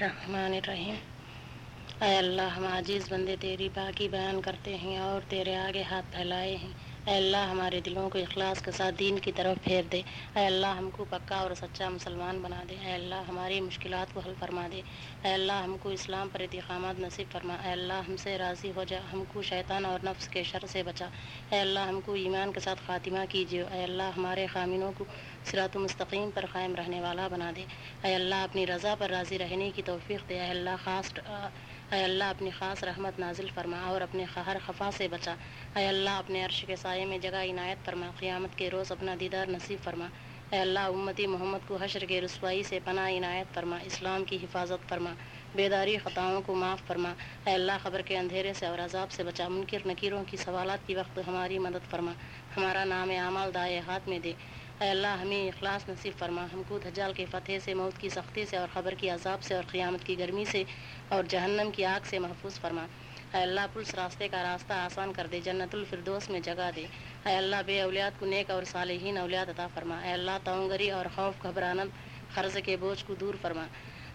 رحمان الرحیم اے اللہ ہم عاجز بندے، تیری باقی بیان کرتے ہیں اور تیرے آگے ہاتھ پھیلائے ہیں۔ اے اللہ ہمارے دلوں کو اخلاص کے ساتھ دین کی طرف پھیر دے۔ اے اللہ ہم کو پکا اور سچا مسلمان بنا دے۔ اے اللہ ہماری مشکلات کو حل فرما دے۔ اے اللہ ہم کو اسلام پر اتحامات نصیب فرما۔ اے اللہ ہم سے راضی ہو جا۔ ہم کو شیطان اور نفس کے شر سے بچا۔ اے اللہ ہم کو ایمان کے ساتھ خاتمہ کیجیے۔ اے اللہ ہمارے خامنوں کو صراط مستقیم پر قائم رہنے والا بنا دے۔ اے اللہ اپنی رضا پر راضی رہنے کی توفیق دے۔ اے اللہ خاص اے اللہ اپنی خاص رحمت نازل فرما اور اپنے خہر خفا سے بچا۔ اے اللہ اپنے عرش کے سائے میں جگہ عنایت فرما، قیامت کے روز اپنا دیدار نصیب فرما۔ اے اللہ امتی محمد کو حشر کے رسوائی سے پناہ عنایت فرما، اسلام کی حفاظت فرما، بیداری خطاؤں کو معاف فرما۔ اے اللہ خبر کے اندھیرے سے اور عذاب سے بچا، منکر نکیروں کی سوالات کی وقت ہماری مدد فرما۔ ہمارا نام اعمال دائے ہاتھ میں دے۔ اے اللہ، ہمیں اخلاص نصیب فرما۔ ہم کو دھجال کے فتح سے، موت کی سختی سے اور خبر کی عذاب سے اور قیامت کی گرمی سے اور جہنم کی آگ سے محفوظ فرما۔ اے اللہ، پلس راستے کا راستہ آسان کر دے، جنت الفردوس میں جگہ دے۔ اے اللہ، بے اولیات کو نیک اور صالحین اولیات عطا فرما۔ اے اللہ تونگری اور خوف گھبرانت قرض کے بوجھ کو دور فرما۔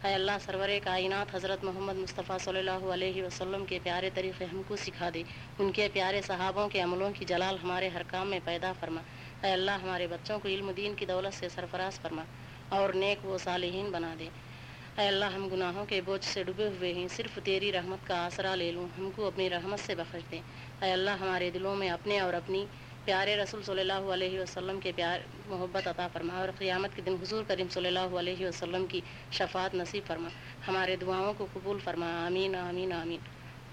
اے اللہ، سرور کائنات حضرت محمد مصطفیٰ صلی اللہ علیہ وسلم کے پیارے طریقے ہم کو سکھا دے۔ ان کے پیارے صحابوں کے عملوں کی جلال ہمارے ہر کام میں پیدا فرما۔ اے اللہ ہمارے بچوں کو علم دین کی دولت سے سرفراز فرما اور نیک و صالحین بنا دے۔ اے اللہ ہم گناہوں کے بوجھ سے ڈوبے ہوئے ہیں، صرف تیری رحمت کا آسرا لے لوں، ہم کو اپنی رحمت سے بخش دے۔ اے اللہ ہمارے دلوں میں اپنے اور اپنی پیارے رسول صلی اللہ علیہ وسلم کے پیار، محبت عطا فرما اور قیامت کے دن حضور کریم صلی اللہ علیہ وسلم کی شفاعت نصیب فرما۔ ہمارے دعاؤں کو قبول فرما، آمین آمین آمین۔